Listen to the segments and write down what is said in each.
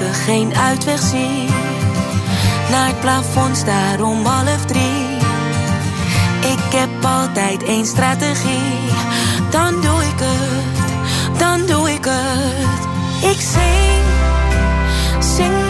leven geen uitweg zie. Naar het plafond staar om half drie. Ik heb altijd één strategie. Dan doe ik het, dan doe ik het. Ik zing, zing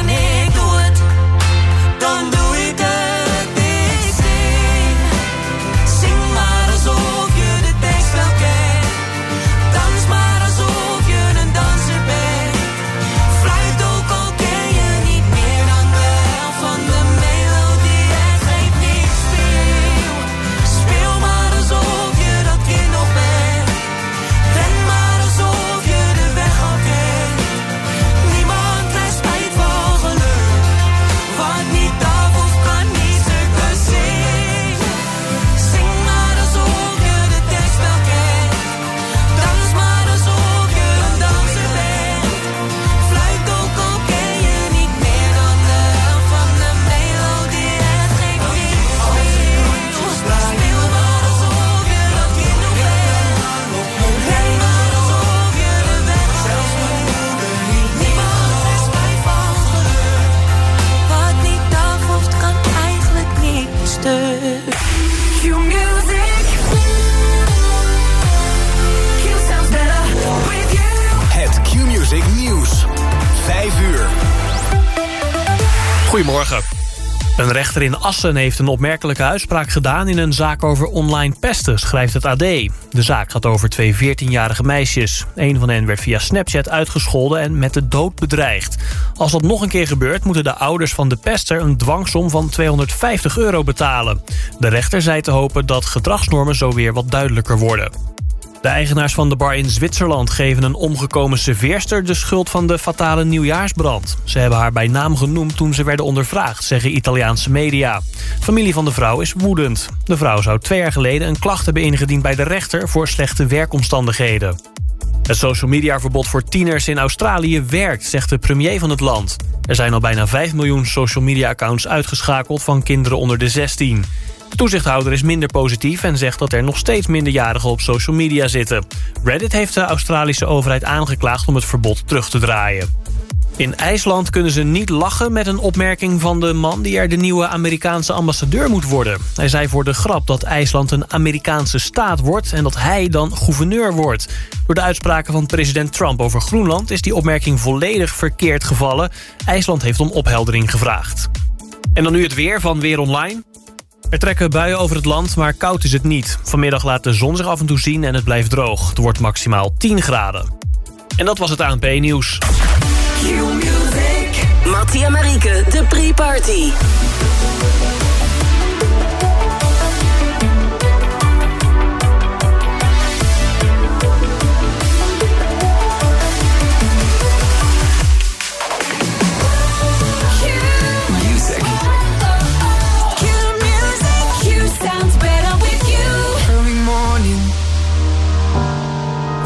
rechter in Assen heeft een opmerkelijke uitspraak gedaan... in een zaak over online pesten, schrijft het AD. De zaak gaat over twee 14-jarige meisjes. Een van hen werd via Snapchat uitgescholden en met de dood bedreigd. Als dat nog een keer gebeurt... moeten de ouders van de pester een dwangsom van 250 euro betalen. De rechter zei te hopen dat gedragsnormen zo weer wat duidelijker worden. De eigenaars van de bar in Zwitserland geven een omgekomen serveerster de schuld van de fatale nieuwjaarsbrand. Ze hebben haar bij naam genoemd toen ze werden ondervraagd, zeggen Italiaanse media. Familie van de vrouw is woedend. De vrouw zou twee jaar geleden een klacht hebben ingediend bij de rechter voor slechte werkomstandigheden. Het social media verbod voor tieners in Australië werkt, zegt de premier van het land. Er zijn al bijna 5 miljoen social media accounts uitgeschakeld van kinderen onder de 16. De toezichthouder is minder positief en zegt dat er nog steeds minderjarigen op social media zitten. Reddit heeft de Australische overheid aangeklaagd om het verbod terug te draaien. In IJsland kunnen ze niet lachen met een opmerking van de man... die er de nieuwe Amerikaanse ambassadeur moet worden. Hij zei voor de grap dat IJsland een Amerikaanse staat wordt... en dat hij dan gouverneur wordt. Door de uitspraken van president Trump over Groenland... is die opmerking volledig verkeerd gevallen. IJsland heeft om opheldering gevraagd. En dan nu het weer van Weer Online. Er trekken buien over het land, maar koud is het niet. Vanmiddag laat de zon zich af en toe zien en het blijft droog. Het wordt maximaal 10 graden. En dat was het ANP-nieuws. Mattie en Marieke, de pre-party.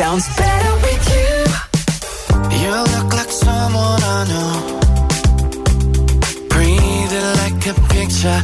sounds better with you. You look like someone I know. Breathing like a picture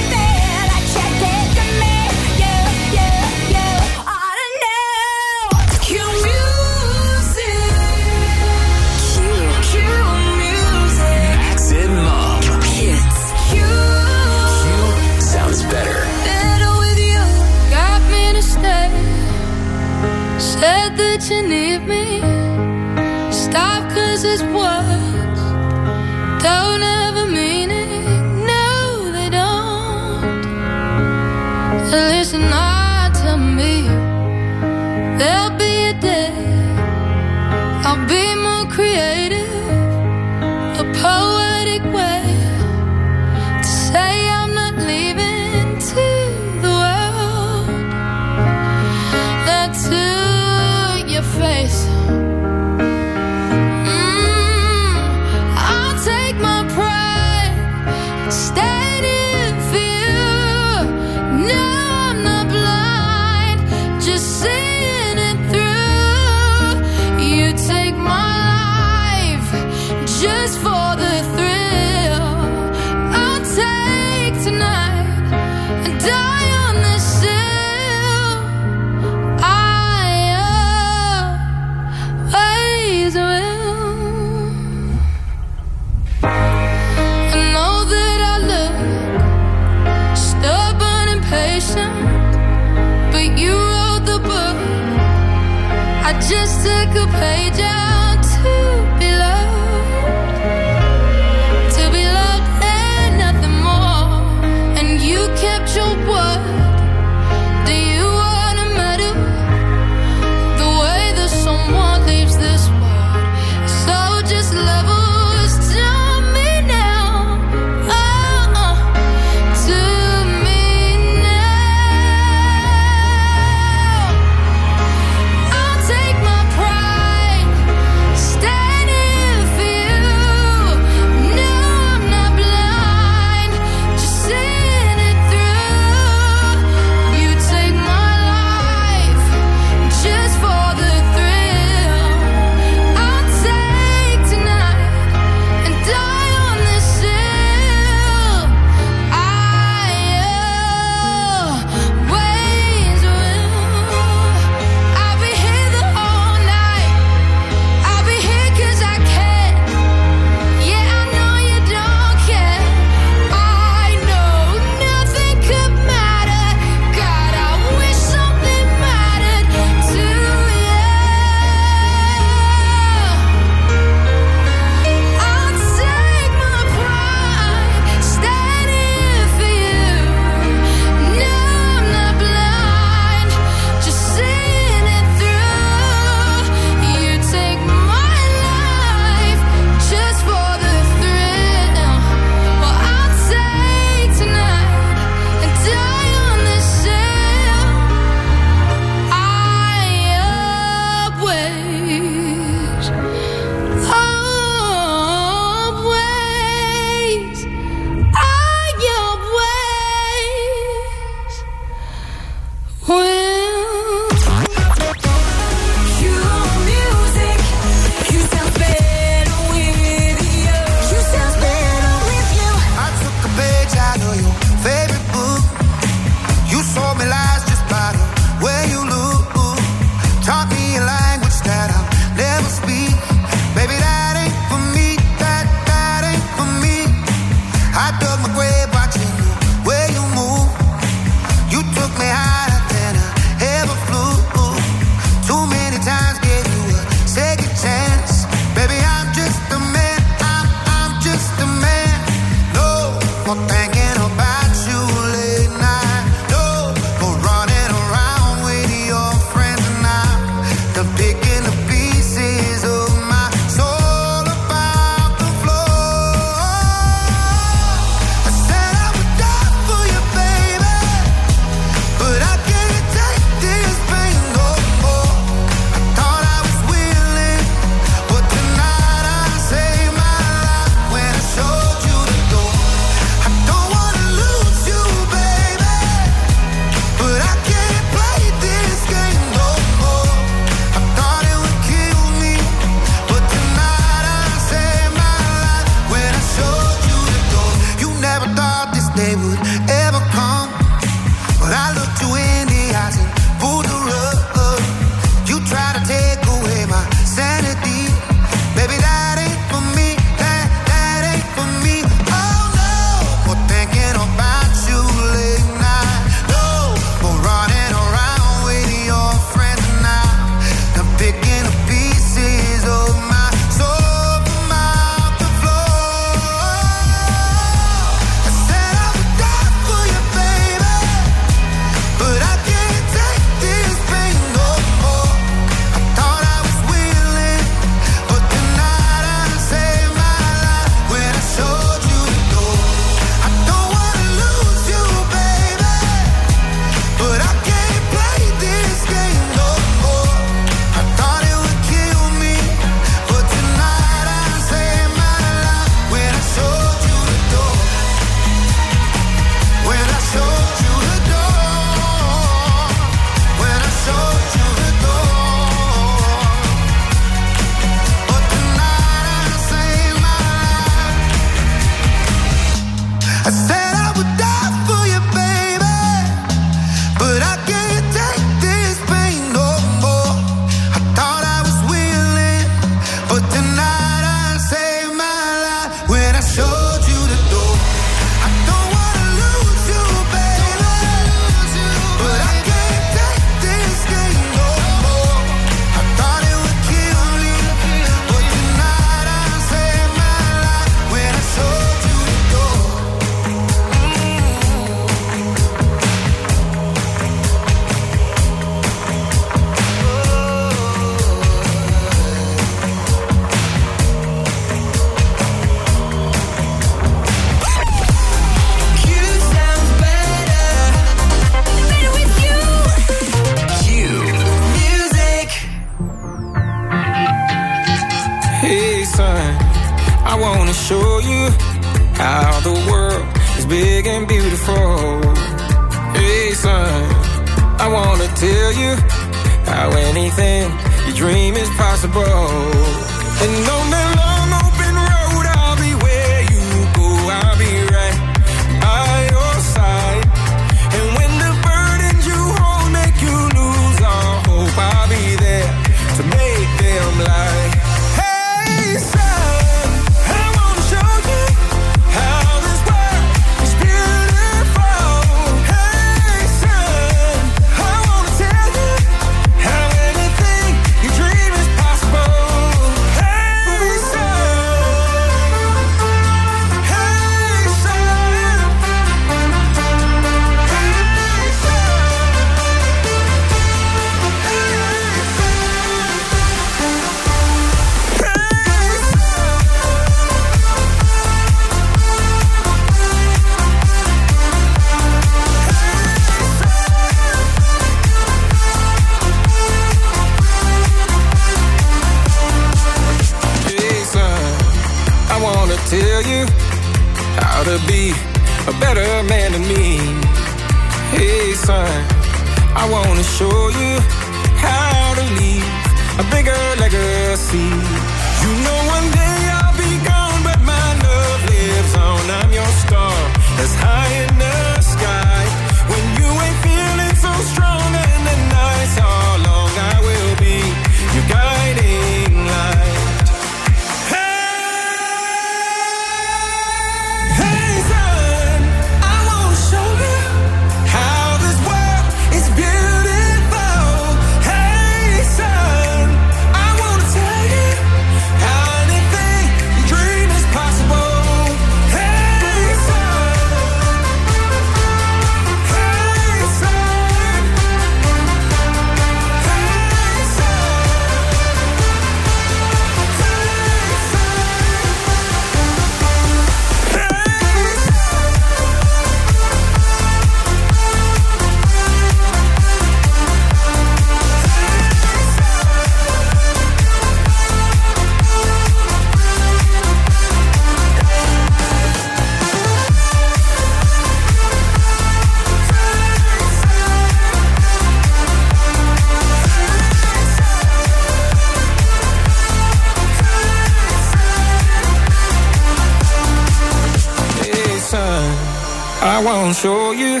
gonna show you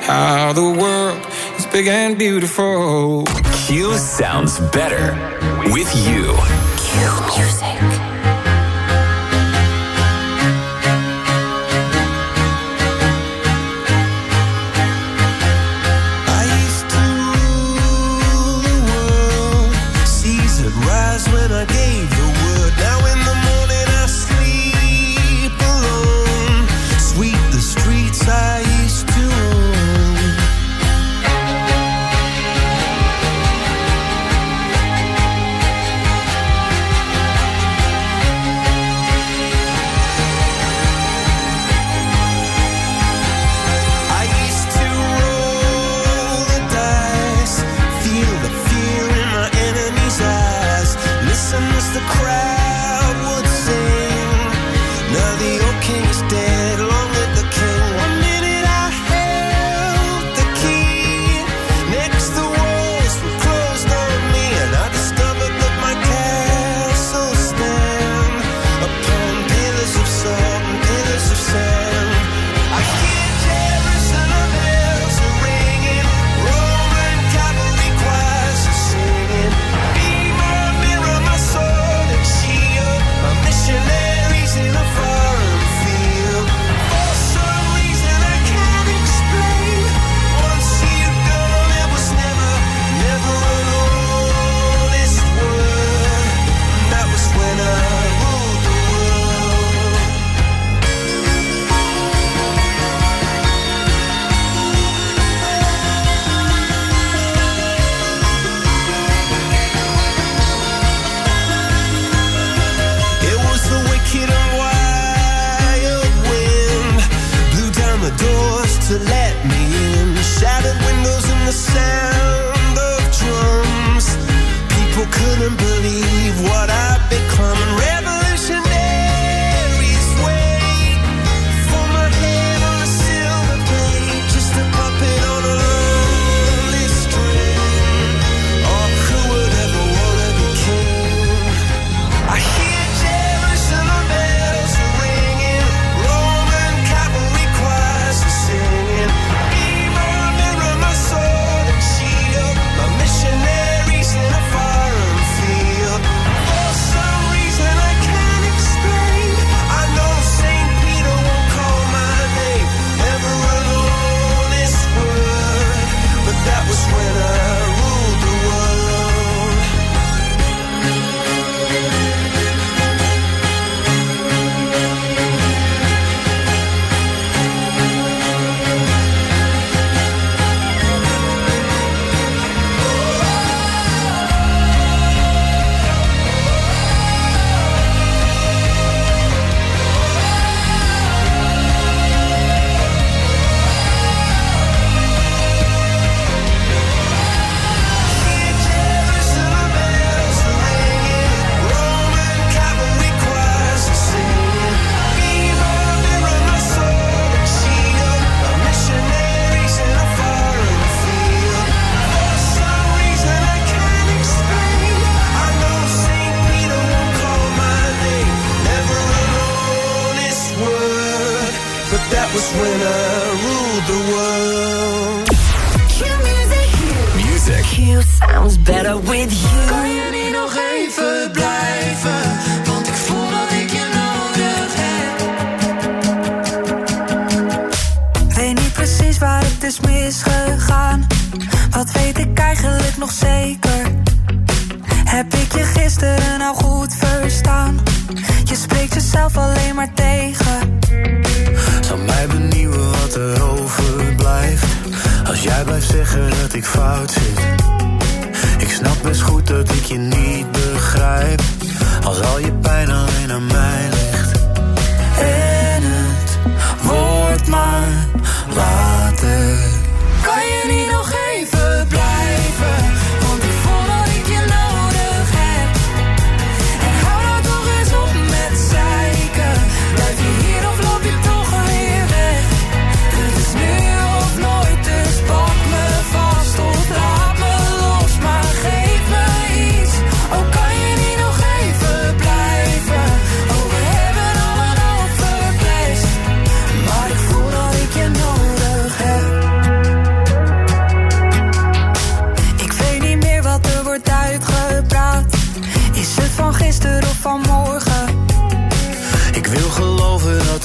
how the world is big and beautiful. Q sounds better with you. Q music.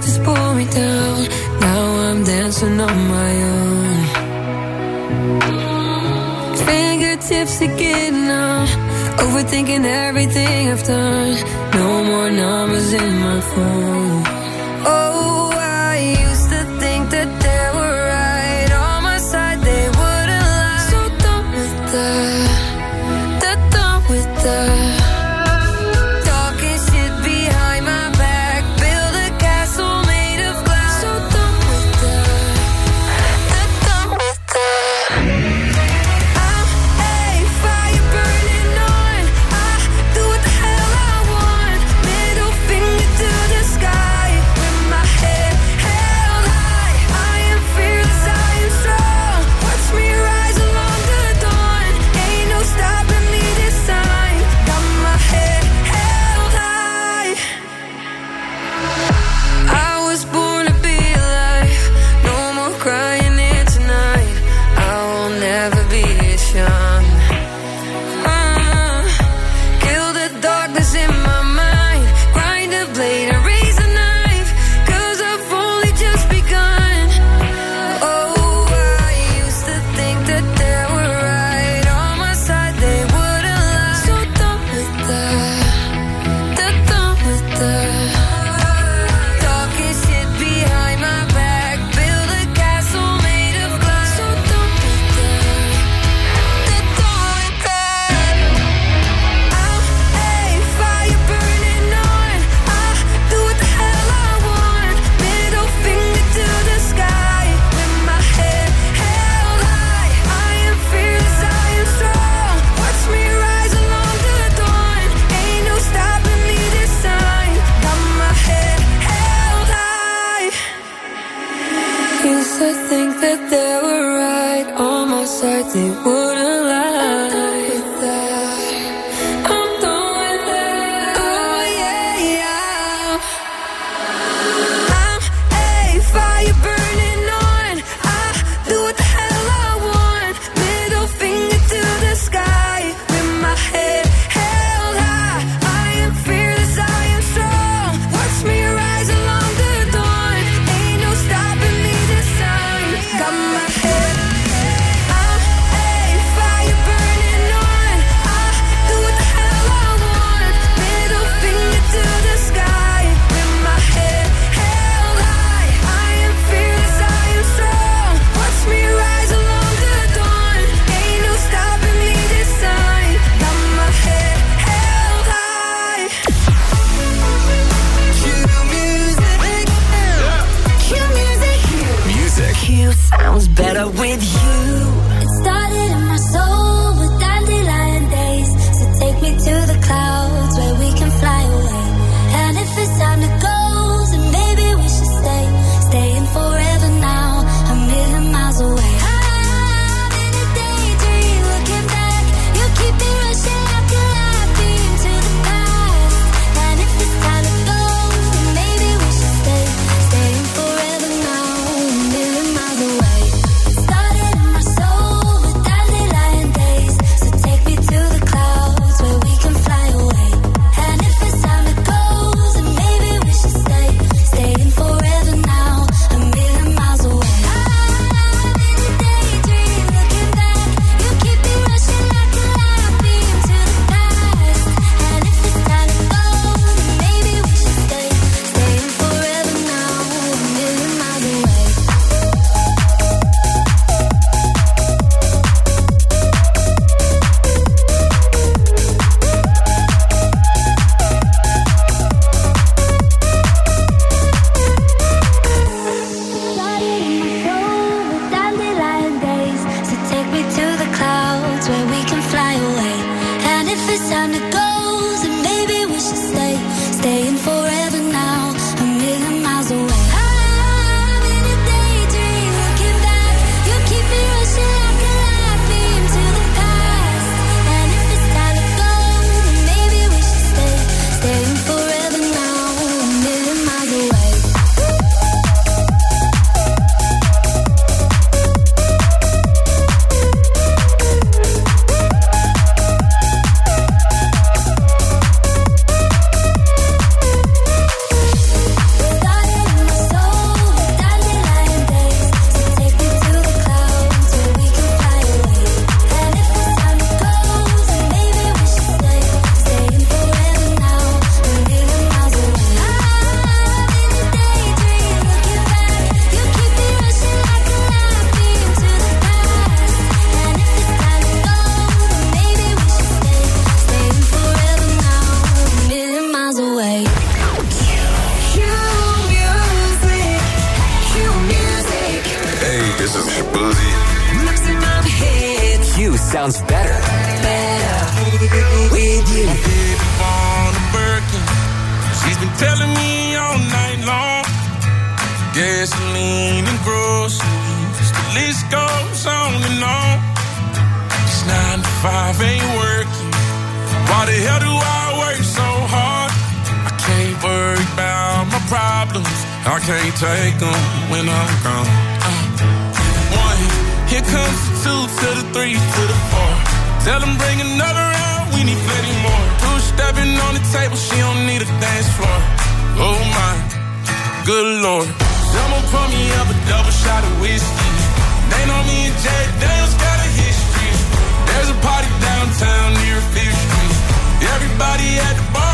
love just pulled me down. Now I'm dancing on my own. Fingertips again now. Overthinking everything I've done. No more numbers in my phone. Oh. Hey, this is Boozy. Q sounds better. with you. I'm getting on a Birkin. She's been telling me all night long. Gasoline and groceries. The list goes on and on. This nine to five ain't working. Why the hell do I work so hard? I can't worry about my problems. I can't take them when I'm gone. Here comes the two to the three to the four. Tell them bring another round, we need plenty more. Two stepping on the table, she don't need a dance floor. Oh my, good lord. Someone pour me up a double shot of whiskey. They know me and Jack Daniels got a history. There's a party downtown near Fifth Street. Everybody at the bar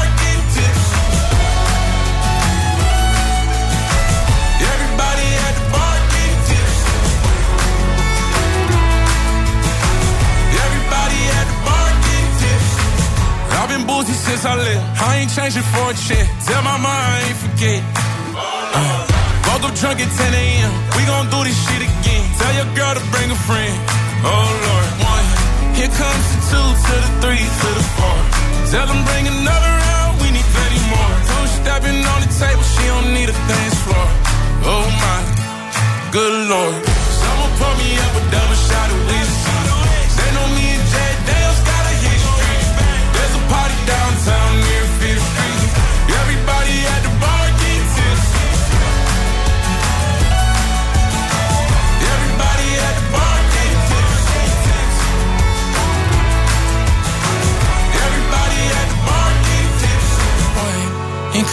Been boozy since I left. I ain't changing for a check. Tell my mom I ain't forget. Uh, woke up drunk at 10 a.m. We gon' do this shit again. Tell your girl to bring a friend. Oh Lord, one. Here comes the two to the three to the four. Tell them bring another round. We need plenty more. Two stepping on the table. She don't need a dance floor. Oh my, good lord. Someone pour me up a double shot of whiskey. They know me and Jack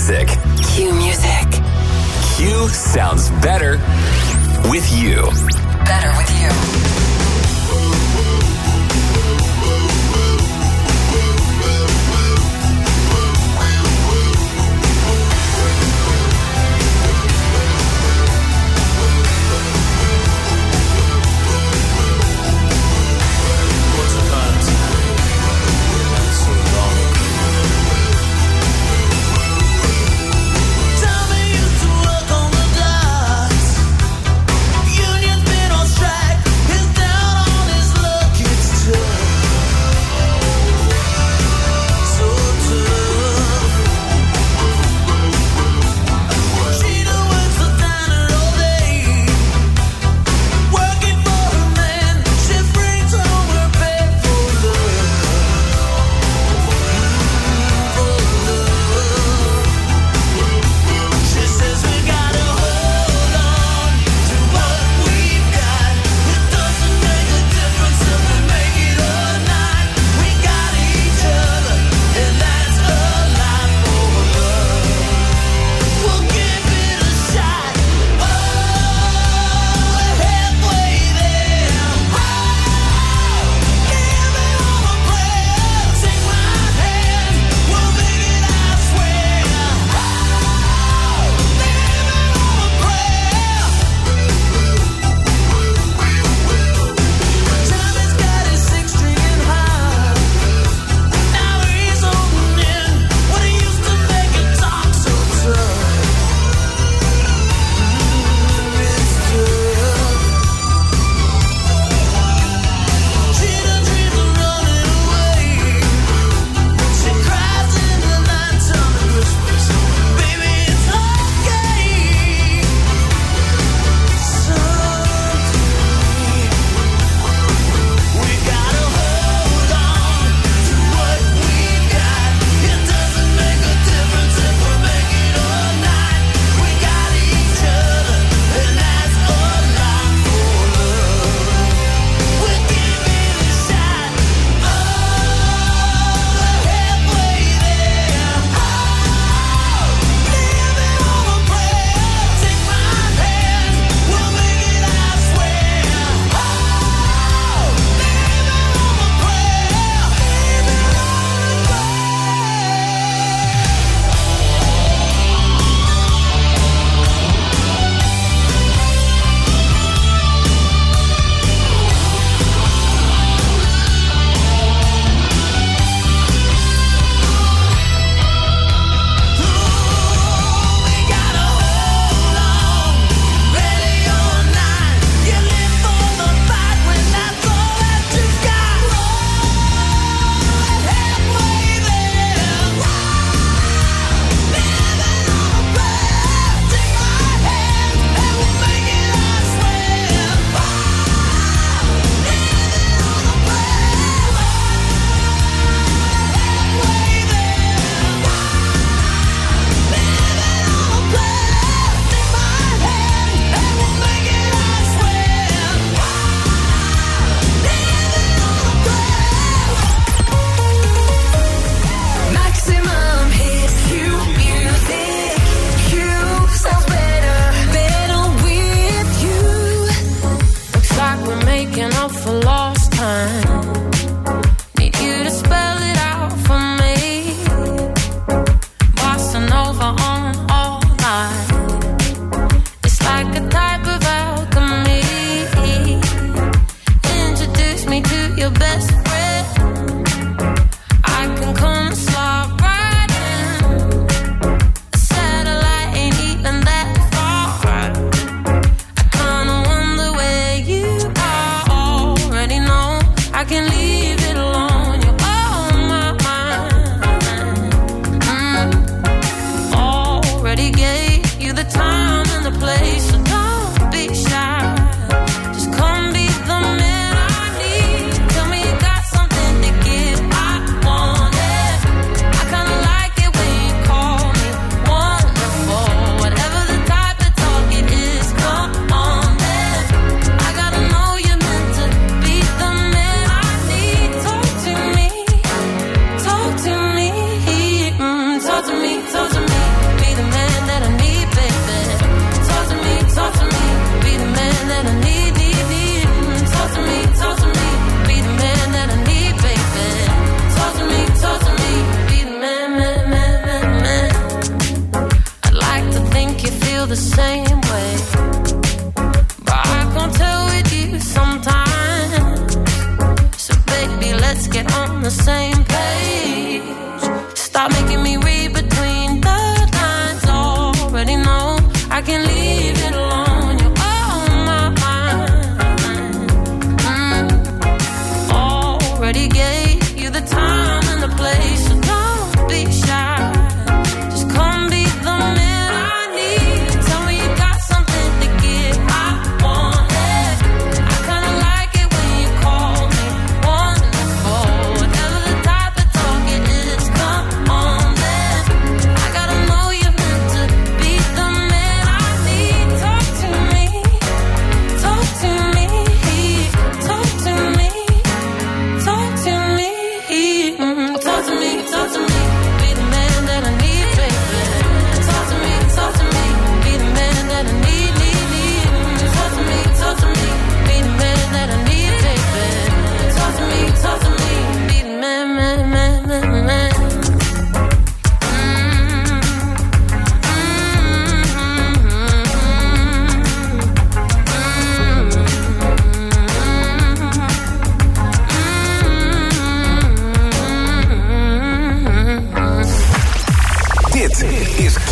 Music. Q Music. Q sounds better with you. Better with you.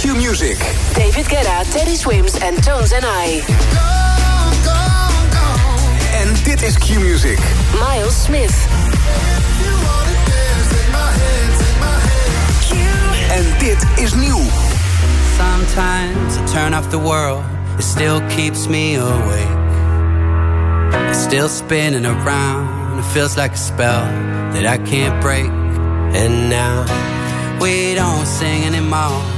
Q Music. David Guetta, Teddy Swims en Tones and I. Go, go, go. En dit is Q Music. Miles Smith. En dit is nieuw. Sometimes I turn off the world. It still keeps me awake. It's still spinning around. It feels like a spell that I can't break. And now we don't sing anymore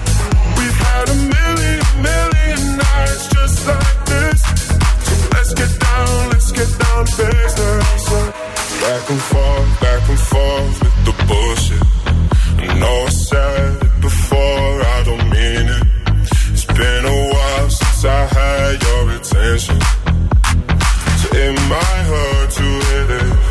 So let's get down, let's get down to. Back and forth, back and forth with the bullshit. I know I said it before, I don't mean it. It's been a while since I had your attention. So it might hurt to hit it.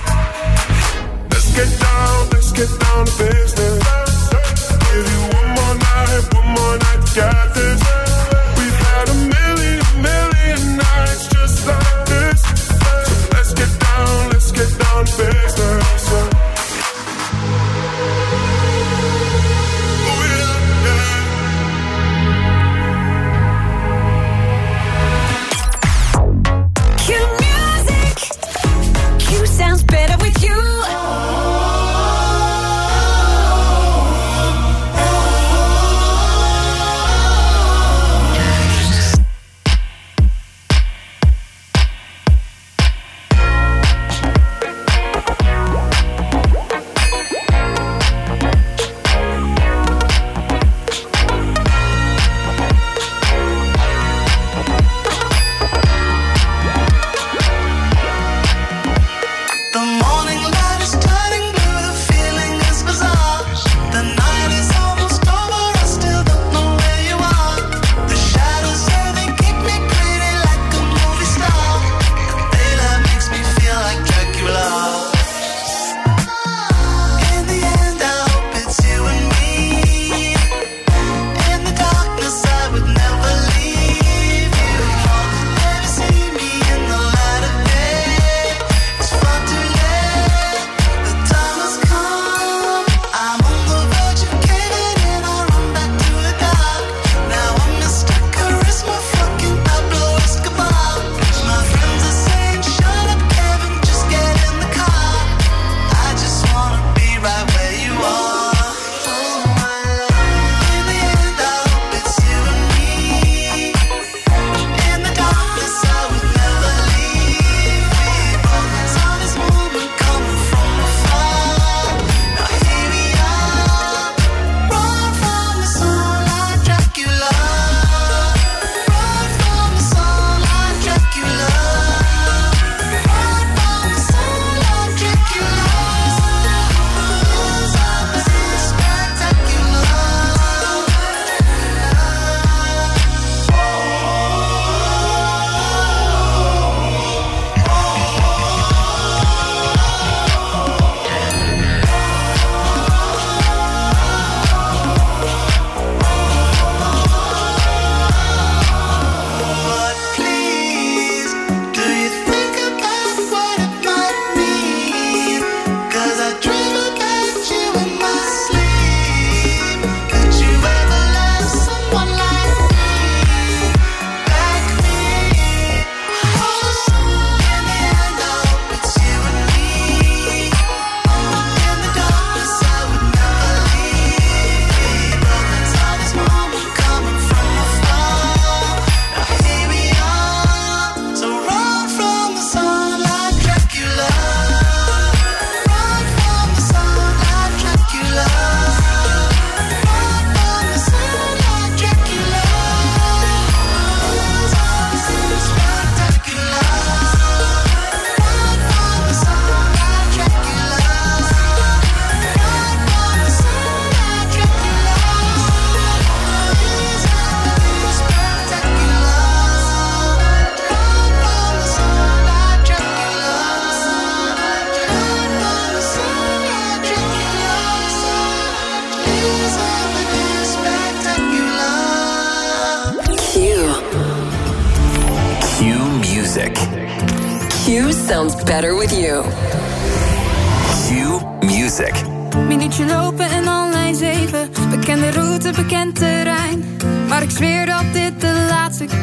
Let's get down, let's get down to business. Give you one more night, one more night this. We've had a million, million nights just like this. So let's get down, let's get down to business.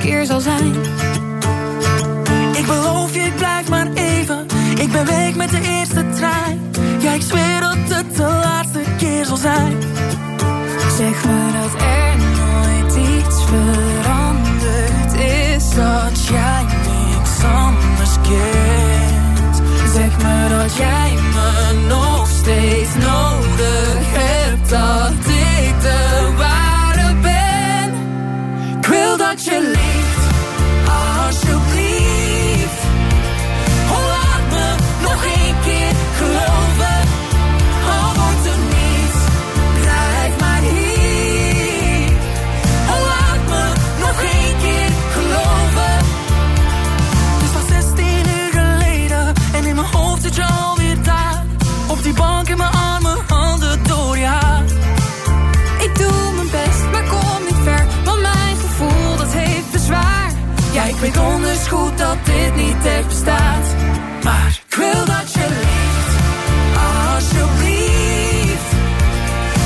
Zal zijn. Ik beloof je, ik blijf maar even. Ik ben weg met de eerste trein. Ja, ik zweer dat het de laatste keer zal zijn. Zeg me